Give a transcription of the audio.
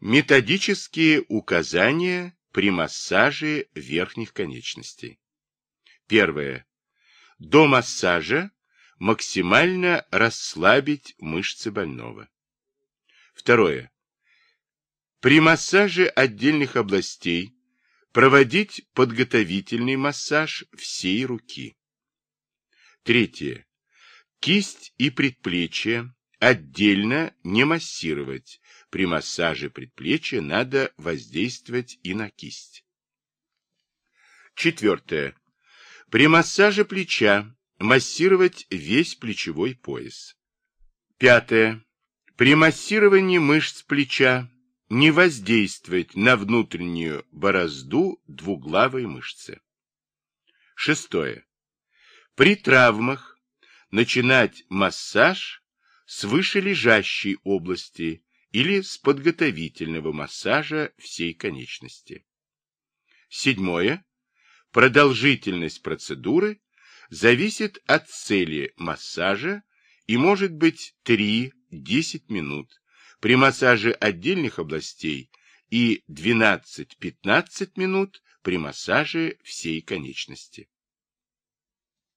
Методические указания при массаже верхних конечностей. Первое. До массажа максимально расслабить мышцы больного. Второе. При массаже отдельных областей проводить подготовительный массаж всей руки. Третье. Кисть и предплечье отдельно не массировать. При массаже предплечья надо воздействовать и на кисть. Четвертое. При массаже плеча массировать весь плечевой пояс. Пятое. При массировании мышц плеча не воздействовать на внутреннюю борозду двуглавой мышцы. Шестое. При травмах начинать массаж с вышележащей области или с подготовительного массажа всей конечности. Седьмое. Продолжительность процедуры зависит от цели массажа и может быть 3-10 минут, при массаже отдельных областей и 12-15 минут при массаже всей конечности.